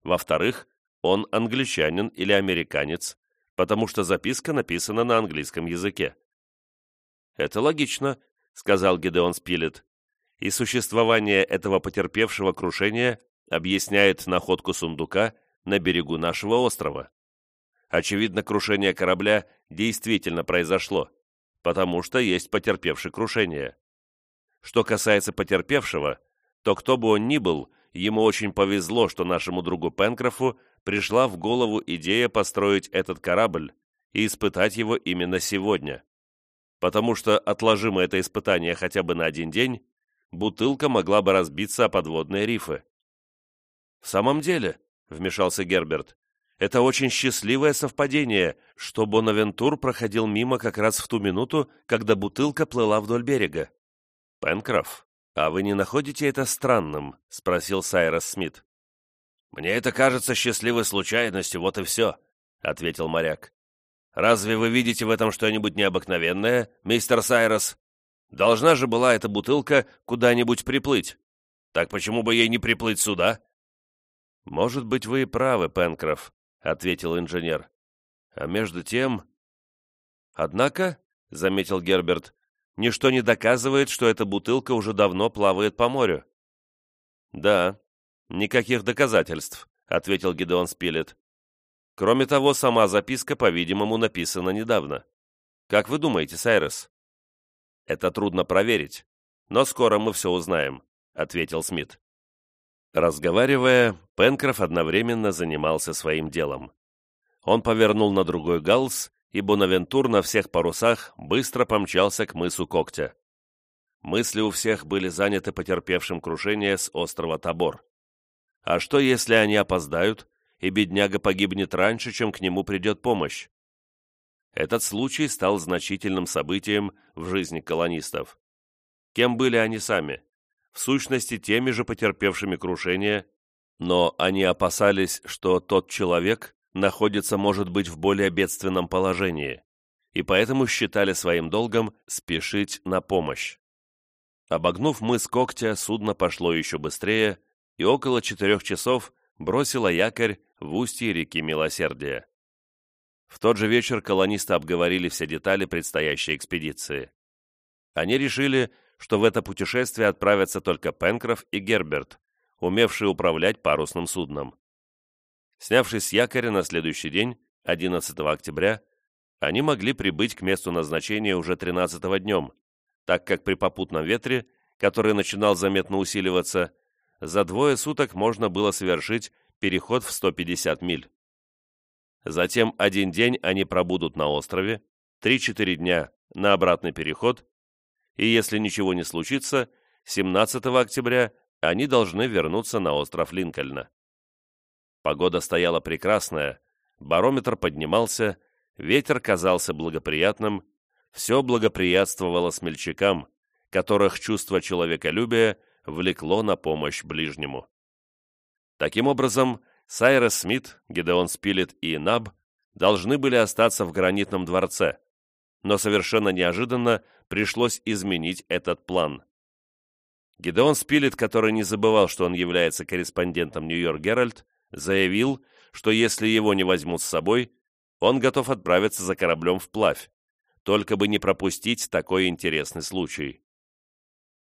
Во-вторых, он англичанин или американец, потому что записка написана на английском языке. «Это логично», — сказал Гедеон Спилет, «и существование этого потерпевшего крушения объясняет находку сундука на берегу нашего острова. Очевидно, крушение корабля действительно произошло, потому что есть потерпевший крушение. Что касается потерпевшего, то кто бы он ни был, ему очень повезло, что нашему другу Пенкрофу пришла в голову идея построить этот корабль и испытать его именно сегодня. Потому что, отложим это испытание хотя бы на один день, бутылка могла бы разбиться о подводные рифы. «В самом деле», — вмешался Герберт, — «это очень счастливое совпадение, что Бонавентур проходил мимо как раз в ту минуту, когда бутылка плыла вдоль берега». «Пенкроф, а вы не находите это странным?» — спросил Сайрос Смит. «Мне это кажется счастливой случайностью, вот и все», — ответил моряк. «Разве вы видите в этом что-нибудь необыкновенное, мистер Сайрос? Должна же была эта бутылка куда-нибудь приплыть. Так почему бы ей не приплыть сюда?» «Может быть, вы и правы, Пенкроф», — ответил инженер. «А между тем...» «Однако», — заметил Герберт, — «ничто не доказывает, что эта бутылка уже давно плавает по морю». «Да, никаких доказательств», — ответил Гидеон Спилет. «Кроме того, сама записка, по-видимому, написана недавно. Как вы думаете, Сайрес?» «Это трудно проверить, но скоро мы все узнаем», — ответил Смит. Разговаривая, Пенкроф одновременно занимался своим делом. Он повернул на другой галс, и Бонавентур на всех парусах быстро помчался к мысу Когтя. Мысли у всех были заняты потерпевшим крушение с острова Табор. А что, если они опоздают, и бедняга погибнет раньше, чем к нему придет помощь? Этот случай стал значительным событием в жизни колонистов. Кем были они сами? в сущности теми же потерпевшими крушение, но они опасались, что тот человек находится, может быть, в более бедственном положении, и поэтому считали своим долгом спешить на помощь. Обогнув мыс Когтя, судно пошло еще быстрее и около четырех часов бросило якорь в устье реки Милосердия. В тот же вечер колонисты обговорили все детали предстоящей экспедиции. Они решили, что в это путешествие отправятся только Пенкроф и Герберт, умевшие управлять парусным судном. Снявшись с якоря на следующий день, 11 октября, они могли прибыть к месту назначения уже 13 днем, так как при попутном ветре, который начинал заметно усиливаться, за двое суток можно было совершить переход в 150 миль. Затем один день они пробудут на острове, 3-4 дня на обратный переход, и если ничего не случится, 17 октября они должны вернуться на остров Линкольна. Погода стояла прекрасная, барометр поднимался, ветер казался благоприятным, все благоприятствовало смельчакам, которых чувство человеколюбия влекло на помощь ближнему. Таким образом, Сайрес Смит, Гидеон Спилет и Наб должны были остаться в гранитном дворце, но совершенно неожиданно пришлось изменить этот план. Гидеон Спилет, который не забывал, что он является корреспондентом Нью-Йорк Геральт, заявил, что если его не возьмут с собой, он готов отправиться за кораблем вплавь, только бы не пропустить такой интересный случай.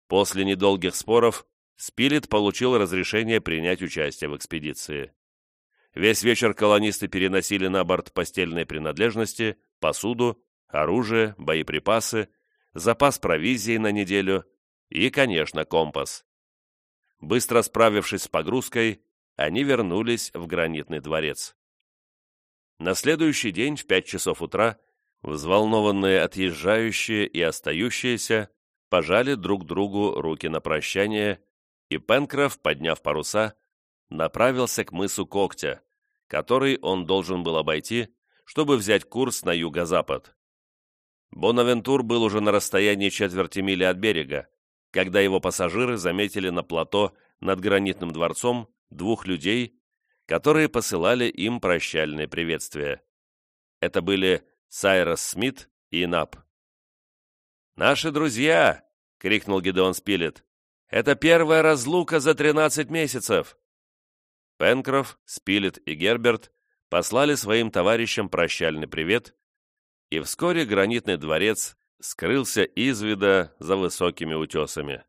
После недолгих споров Спилет получил разрешение принять участие в экспедиции. Весь вечер колонисты переносили на борт постельные принадлежности, посуду, оружие, боеприпасы, запас провизии на неделю и, конечно, компас. Быстро справившись с погрузкой, они вернулись в гранитный дворец. На следующий день в пять часов утра взволнованные отъезжающие и остающиеся пожали друг другу руки на прощание, и Пенкроф, подняв паруса, направился к мысу Когтя, который он должен был обойти, чтобы взять курс на юго-запад. Бонавентур был уже на расстоянии четверти мили от берега, когда его пассажиры заметили на плато над гранитным дворцом двух людей, которые посылали им прощальные приветствия. Это были Сайрос Смит и Нап. «Наши друзья!» — крикнул Гидеон Спилет. «Это первая разлука за тринадцать месяцев!» Пенкроф, Спилет и Герберт послали своим товарищам прощальный привет, и вскоре гранитный дворец скрылся из вида за высокими утесами.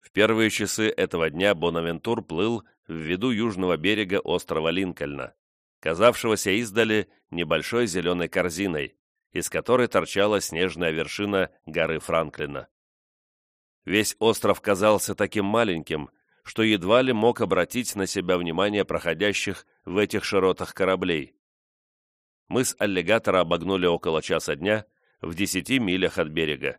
В первые часы этого дня Бонавентур плыл в виду южного берега острова Линкольна, казавшегося издали небольшой зеленой корзиной, из которой торчала снежная вершина горы Франклина. Весь остров казался таким маленьким, что едва ли мог обратить на себя внимание проходящих в этих широтах кораблей. Мы с аллигатора обогнули около часа дня в десяти милях от берега.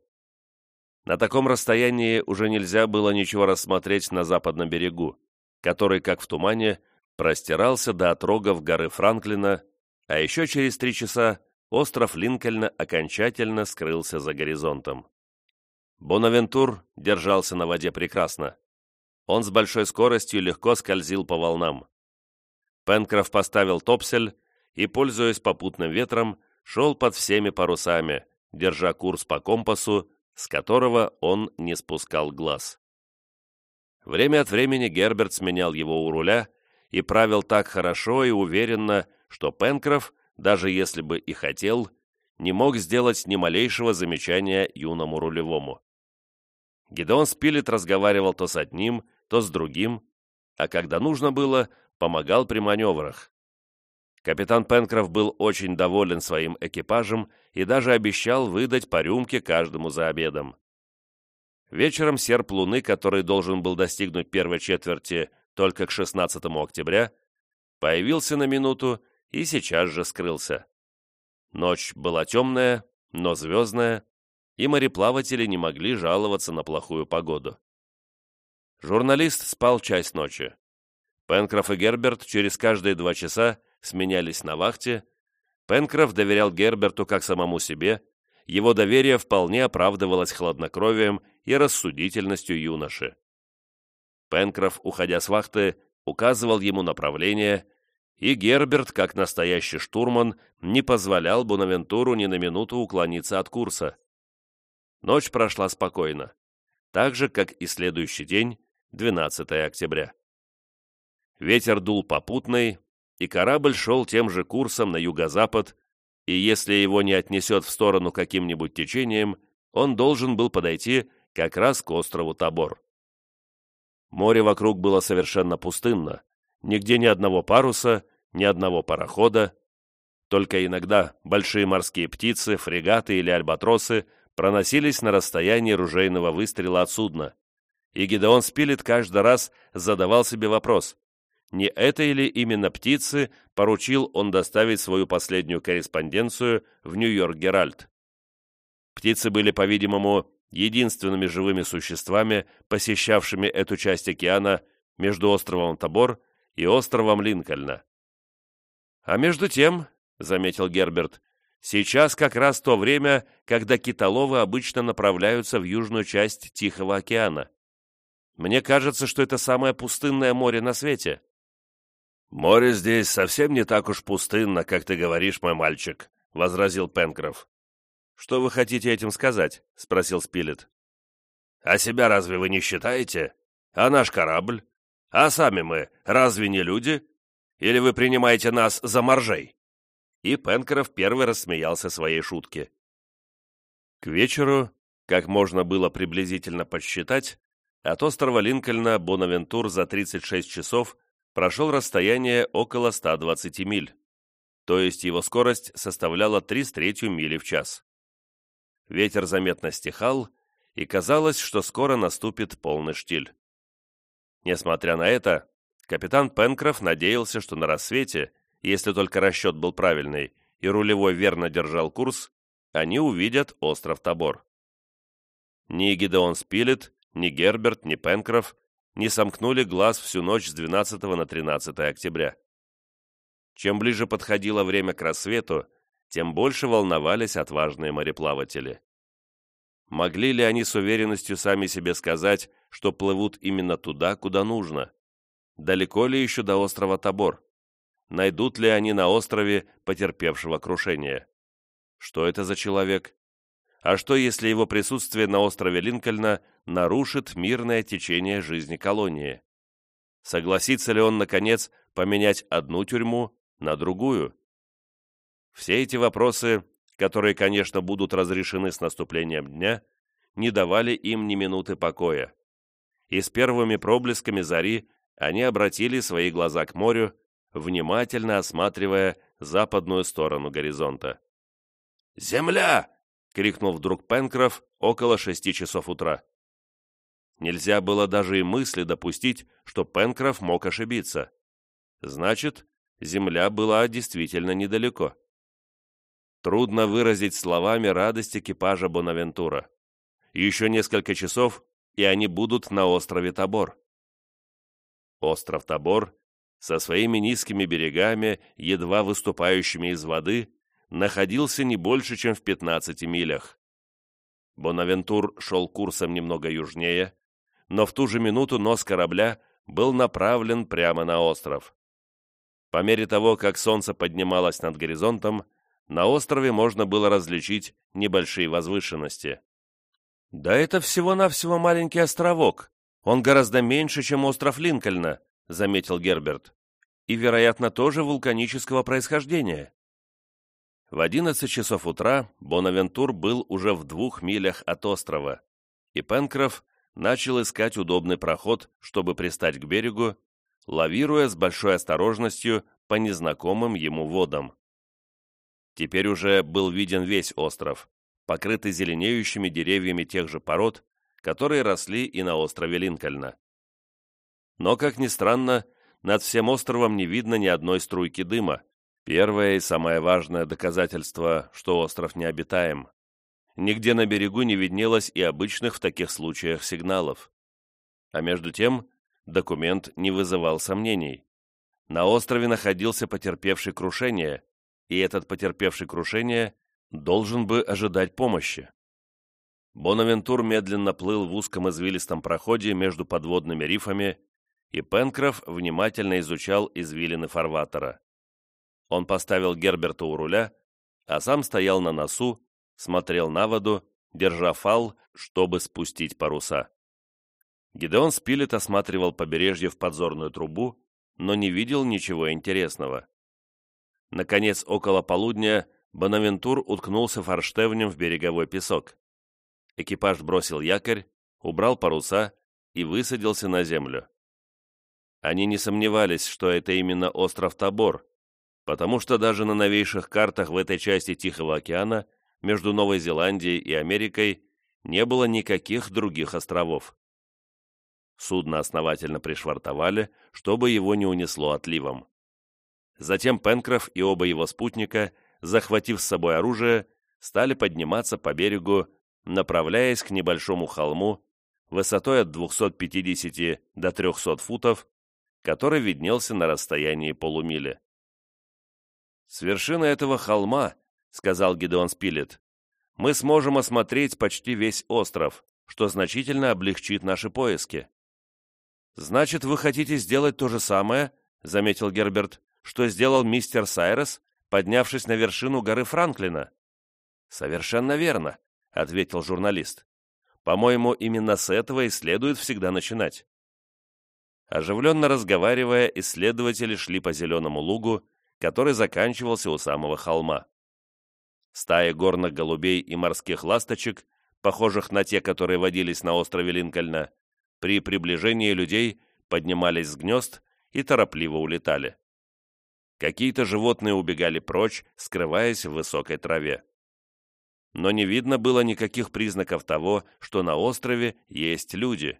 На таком расстоянии уже нельзя было ничего рассмотреть на западном берегу, который, как в тумане, простирался до отрогов горы Франклина, а еще через три часа остров Линкольна окончательно скрылся за горизонтом. Бонавентур держался на воде прекрасно. Он с большой скоростью легко скользил по волнам. Пенкроф поставил топсель и, пользуясь попутным ветром, шел под всеми парусами, держа курс по компасу, с которого он не спускал глаз. Время от времени Герберт сменял его у руля и правил так хорошо и уверенно, что Пенкроф, даже если бы и хотел, не мог сделать ни малейшего замечания юному рулевому. Гидеон Спилет разговаривал то с одним, то с другим, а когда нужно было, помогал при маневрах. Капитан Пенкроф был очень доволен своим экипажем и даже обещал выдать по рюмке каждому за обедом. Вечером серп Луны, который должен был достигнуть первой четверти только к 16 октября, появился на минуту и сейчас же скрылся. Ночь была темная, но звездная, и мореплаватели не могли жаловаться на плохую погоду. Журналист спал часть ночи. Пенкроф и Герберт через каждые два часа сменялись на вахте, Пенкроф доверял Герберту как самому себе, его доверие вполне оправдывалось хладнокровием и рассудительностью юноши. Пенкроф, уходя с вахты, указывал ему направление, и Герберт, как настоящий штурман, не позволял Бонавентуру ни на минуту уклониться от курса. Ночь прошла спокойно, так же, как и следующий день, 12 октября. Ветер дул попутный, и корабль шел тем же курсом на юго-запад, и если его не отнесет в сторону каким-нибудь течением, он должен был подойти как раз к острову Табор. Море вокруг было совершенно пустынно, нигде ни одного паруса, ни одного парохода, только иногда большие морские птицы, фрегаты или альбатросы проносились на расстоянии ружейного выстрела от судна, и Гидеон Спилет каждый раз задавал себе вопрос, не этой ли именно птицы поручил он доставить свою последнюю корреспонденцию в Нью-Йорк Геральт. Птицы были, по-видимому, единственными живыми существами, посещавшими эту часть океана между островом Табор и островом Линкольна. «А между тем», — заметил Герберт, — «сейчас как раз то время, когда китоловы обычно направляются в южную часть Тихого океана. Мне кажется, что это самое пустынное море на свете». «Море здесь совсем не так уж пустынно, как ты говоришь, мой мальчик», — возразил Пенкроф. «Что вы хотите этим сказать?» — спросил Спилет. «А себя разве вы не считаете? А наш корабль? А сами мы разве не люди? Или вы принимаете нас за моржей?» И Пенкроф первый рассмеялся своей шутке. К вечеру, как можно было приблизительно подсчитать, от острова Линкольна Бонавентур за 36 часов прошел расстояние около 120 миль, то есть его скорость составляла 3 с третью мили в час. Ветер заметно стихал, и казалось, что скоро наступит полный штиль. Несмотря на это, капитан Пенкроф надеялся, что на рассвете, если только расчет был правильный и рулевой верно держал курс, они увидят остров Тобор. Ни Гидеон Спилет, ни Герберт, ни Пенкроф не сомкнули глаз всю ночь с 12 на 13 октября. Чем ближе подходило время к рассвету, тем больше волновались отважные мореплаватели. Могли ли они с уверенностью сами себе сказать, что плывут именно туда, куда нужно? Далеко ли еще до острова Тобор? Найдут ли они на острове потерпевшего крушение? Что это за человек? А что, если его присутствие на острове Линкольна нарушит мирное течение жизни колонии? Согласится ли он, наконец, поменять одну тюрьму на другую? Все эти вопросы, которые, конечно, будут разрешены с наступлением дня, не давали им ни минуты покоя. И с первыми проблесками зари они обратили свои глаза к морю, внимательно осматривая западную сторону горизонта. «Земля!» — крикнул вдруг Пенкроф около шести часов утра. Нельзя было даже и мысли допустить, что Пенкроф мог ошибиться. Значит, земля была действительно недалеко. Трудно выразить словами радость экипажа Бонавентура. Еще несколько часов, и они будут на острове Табор. Остров Табор со своими низкими берегами, едва выступающими из воды, находился не больше, чем в 15 милях. Бонавентур шел курсом немного южнее, но в ту же минуту нос корабля был направлен прямо на остров. По мере того, как солнце поднималось над горизонтом, на острове можно было различить небольшие возвышенности. «Да это всего-навсего маленький островок. Он гораздо меньше, чем остров Линкольна», — заметил Герберт. «И, вероятно, тоже вулканического происхождения». В 11 часов утра Бонавентур был уже в двух милях от острова, и Пенкроф начал искать удобный проход, чтобы пристать к берегу, лавируя с большой осторожностью по незнакомым ему водам. Теперь уже был виден весь остров, покрытый зеленеющими деревьями тех же пород, которые росли и на острове Линкольна. Но, как ни странно, над всем островом не видно ни одной струйки дыма, Первое и самое важное доказательство, что остров необитаем. Нигде на берегу не виднелось и обычных в таких случаях сигналов. А между тем, документ не вызывал сомнений. На острове находился потерпевший крушение, и этот потерпевший крушение должен бы ожидать помощи. Бонавентур медленно плыл в узком извилистом проходе между подводными рифами, и Пенкроф внимательно изучал извилины фарватера. Он поставил Герберта у руля, а сам стоял на носу, смотрел на воду, держа фал, чтобы спустить паруса. Гидеон Спилет осматривал побережье в подзорную трубу, но не видел ничего интересного. Наконец, около полудня, Бонавентур уткнулся форштевнем в береговой песок. Экипаж бросил якорь, убрал паруса и высадился на землю. Они не сомневались, что это именно остров Тобор, потому что даже на новейших картах в этой части Тихого океана между Новой Зеландией и Америкой не было никаких других островов. Судно основательно пришвартовали, чтобы его не унесло отливом. Затем Пенкроф и оба его спутника, захватив с собой оружие, стали подниматься по берегу, направляясь к небольшому холму высотой от 250 до 300 футов, который виднелся на расстоянии полумили. «С вершины этого холма, — сказал Гидеон Спилет, — мы сможем осмотреть почти весь остров, что значительно облегчит наши поиски». «Значит, вы хотите сделать то же самое, — заметил Герберт, — что сделал мистер Сайрес, поднявшись на вершину горы Франклина?» «Совершенно верно», — ответил журналист. «По-моему, именно с этого и следует всегда начинать». Оживленно разговаривая, исследователи шли по зеленому лугу, который заканчивался у самого холма. Стаи горных голубей и морских ласточек, похожих на те, которые водились на острове Линкольна, при приближении людей поднимались с гнезд и торопливо улетали. Какие-то животные убегали прочь, скрываясь в высокой траве. Но не видно было никаких признаков того, что на острове есть люди.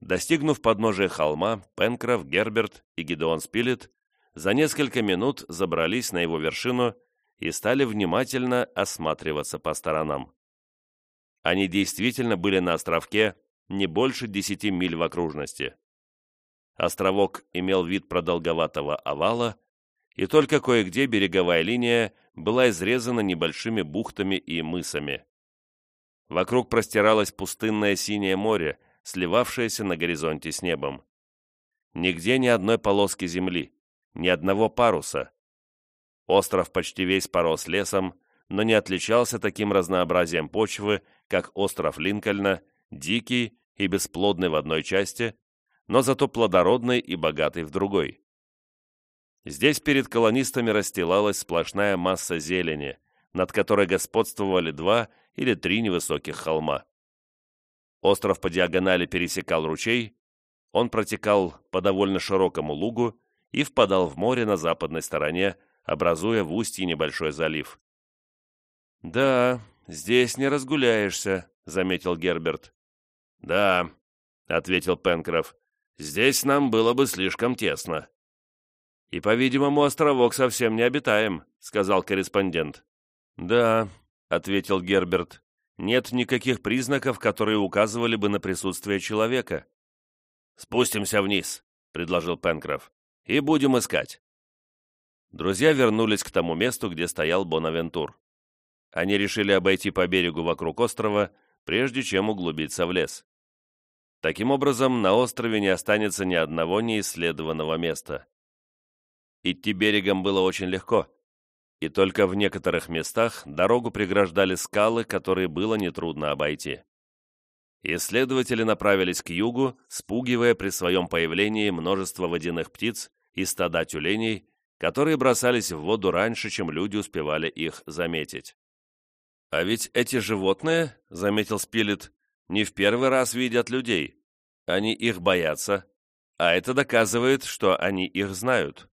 Достигнув подножия холма, Пенкроф, Герберт и Гидеон Спилет за несколько минут забрались на его вершину и стали внимательно осматриваться по сторонам. Они действительно были на островке не больше десяти миль в окружности. Островок имел вид продолговатого овала, и только кое-где береговая линия была изрезана небольшими бухтами и мысами. Вокруг простиралось пустынное синее море, сливавшееся на горизонте с небом. Нигде ни одной полоски земли ни одного паруса. Остров почти весь порос лесом, но не отличался таким разнообразием почвы, как остров Линкольна, дикий и бесплодный в одной части, но зато плодородный и богатый в другой. Здесь перед колонистами расстилалась сплошная масса зелени, над которой господствовали два или три невысоких холма. Остров по диагонали пересекал ручей, он протекал по довольно широкому лугу и впадал в море на западной стороне, образуя в устье небольшой залив. «Да, здесь не разгуляешься», — заметил Герберт. «Да», — ответил Пенкроф, — «здесь нам было бы слишком тесно». «И, по-видимому, островок совсем не обитаем», — сказал корреспондент. «Да», — ответил Герберт, — «нет никаких признаков, которые указывали бы на присутствие человека». «Спустимся вниз», — предложил Пенкроф и будем искать». Друзья вернулись к тому месту, где стоял Бонавентур. Они решили обойти по берегу вокруг острова, прежде чем углубиться в лес. Таким образом, на острове не останется ни одного неисследованного места. Идти берегом было очень легко, и только в некоторых местах дорогу преграждали скалы, которые было нетрудно обойти. Исследователи направились к югу, спугивая при своем появлении множество водяных птиц и стада тюленей, которые бросались в воду раньше, чем люди успевали их заметить. «А ведь эти животные, — заметил Спилет, — не в первый раз видят людей. Они их боятся, а это доказывает, что они их знают».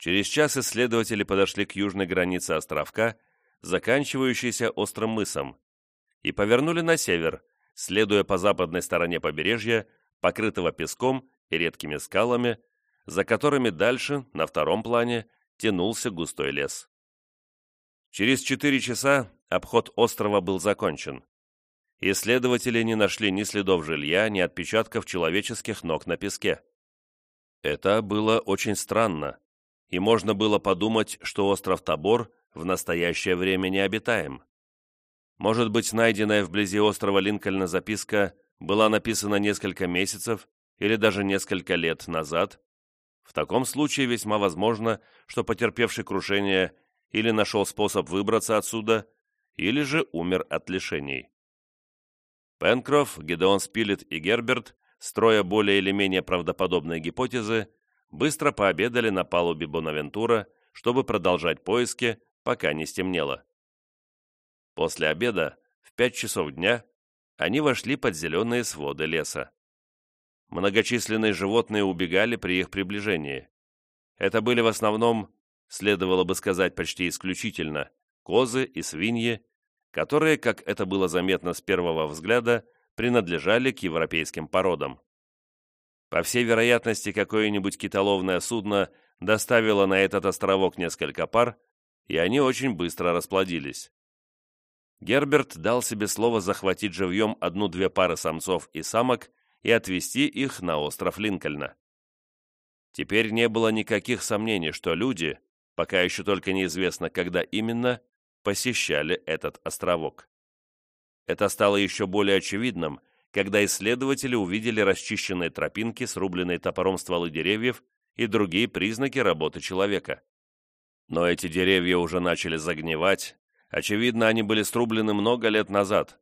Через час исследователи подошли к южной границе островка, заканчивающейся острым мысом, и повернули на север, следуя по западной стороне побережья, покрытого песком и редкими скалами, за которыми дальше, на втором плане, тянулся густой лес. Через четыре часа обход острова был закончен. Исследователи не нашли ни следов жилья, ни отпечатков человеческих ног на песке. Это было очень странно, и можно было подумать, что остров Тобор в настоящее время необитаем. Может быть, найденная вблизи острова Линкольна записка была написана несколько месяцев или даже несколько лет назад? В таком случае весьма возможно, что потерпевший крушение или нашел способ выбраться отсюда, или же умер от лишений. Пенкроф, Гедеон Спилет и Герберт, строя более или менее правдоподобные гипотезы, быстро пообедали на палубе Бонавентура, чтобы продолжать поиски, пока не стемнело. После обеда, в пять часов дня, они вошли под зеленые своды леса. Многочисленные животные убегали при их приближении. Это были в основном, следовало бы сказать почти исключительно, козы и свиньи, которые, как это было заметно с первого взгляда, принадлежали к европейским породам. По всей вероятности, какое-нибудь китоловное судно доставило на этот островок несколько пар, и они очень быстро расплодились. Герберт дал себе слово захватить живьем одну-две пары самцов и самок и отвезти их на остров Линкольна. Теперь не было никаких сомнений, что люди, пока еще только неизвестно, когда именно, посещали этот островок. Это стало еще более очевидным, когда исследователи увидели расчищенные тропинки, срубленные топором стволы деревьев и другие признаки работы человека. Но эти деревья уже начали загнивать, очевидно, они были срублены много лет назад.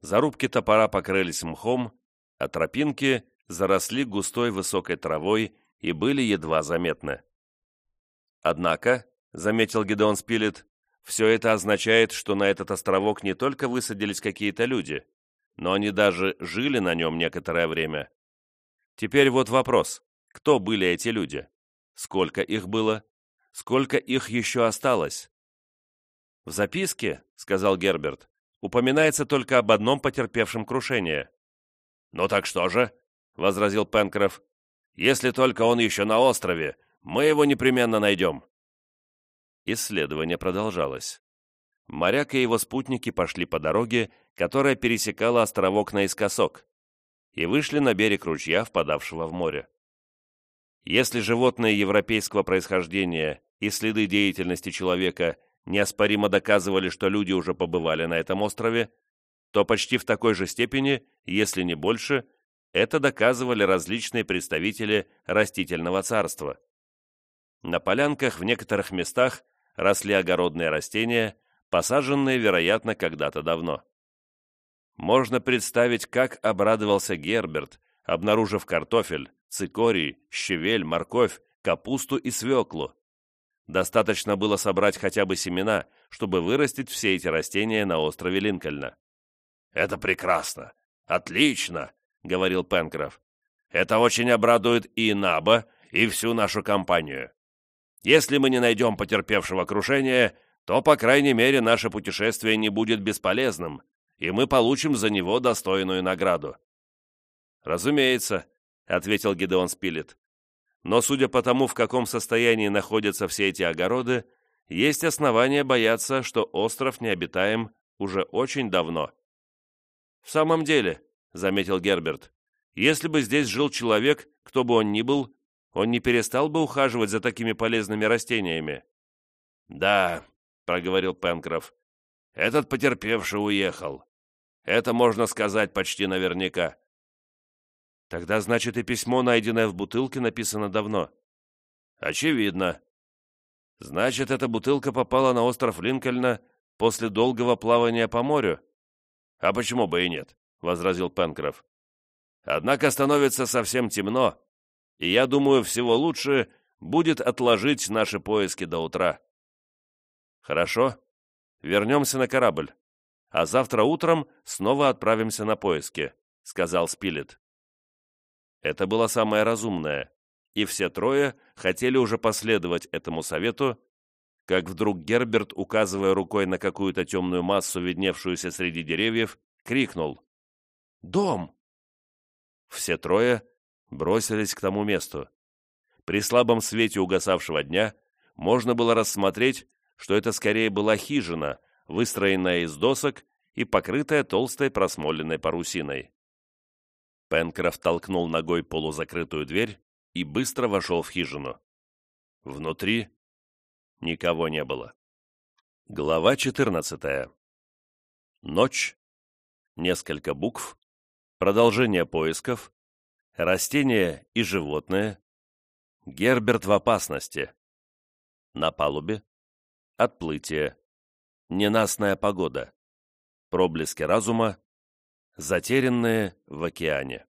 Зарубки топора покрылись мхом, а тропинки заросли густой высокой травой и были едва заметны. Однако, заметил Гедеон Спилет, все это означает, что на этот островок не только высадились какие-то люди, но они даже жили на нем некоторое время. Теперь вот вопрос, кто были эти люди? Сколько их было? Сколько их еще осталось? В записке, сказал Герберт, упоминается только об одном потерпевшем крушение. «Ну так что же?» — возразил Пенкроф. «Если только он еще на острове, мы его непременно найдем». Исследование продолжалось. Моряк и его спутники пошли по дороге, которая пересекала островок наискосок, и вышли на берег ручья, впадавшего в море. Если животные европейского происхождения и следы деятельности человека неоспоримо доказывали, что люди уже побывали на этом острове, то почти в такой же степени, если не больше, это доказывали различные представители растительного царства. На полянках в некоторых местах росли огородные растения, посаженные, вероятно, когда-то давно. Можно представить, как обрадовался Герберт, обнаружив картофель, цикорий, щавель, морковь, капусту и свеклу. Достаточно было собрать хотя бы семена, чтобы вырастить все эти растения на острове Линкольна. «Это прекрасно! Отлично!» — говорил Пенкроф. «Это очень обрадует и Наба, и всю нашу компанию. Если мы не найдем потерпевшего крушения, то, по крайней мере, наше путешествие не будет бесполезным, и мы получим за него достойную награду». «Разумеется», — ответил Гидеон Спилет. «Но судя по тому, в каком состоянии находятся все эти огороды, есть основания бояться, что остров необитаем уже очень давно». «В самом деле», — заметил Герберт, «если бы здесь жил человек, кто бы он ни был, он не перестал бы ухаживать за такими полезными растениями. «Да», — проговорил Пенкроф, — «этот потерпевший уехал. Это можно сказать почти наверняка». «Тогда, значит, и письмо, найденное в бутылке, написано давно». «Очевидно». «Значит, эта бутылка попала на остров Линкольна после долгого плавания по морю?» «А почему бы и нет?» — возразил Пенкроф. «Однако становится совсем темно, и я думаю, всего лучше будет отложить наши поиски до утра. Хорошо, вернемся на корабль, а завтра утром снова отправимся на поиски, сказал Спилет. Это было самое разумное, и все трое хотели уже последовать этому совету, как вдруг Герберт, указывая рукой на какую-то темную массу, видневшуюся среди деревьев, крикнул «Дом!». Все трое бросились к тому месту. При слабом свете угасавшего дня можно было рассмотреть, что это скорее была хижина, выстроенная из досок и покрытая толстой просмоленной парусиной. Пенкрофт толкнул ногой полузакрытую дверь и быстро вошел в хижину. Внутри никого не было. Глава 14 Ночь. Несколько букв. Продолжение поисков. Растения и животные. Герберт в опасности. На палубе. Отплытие. Ненастная погода. Проблески разума. Затерянные в океане.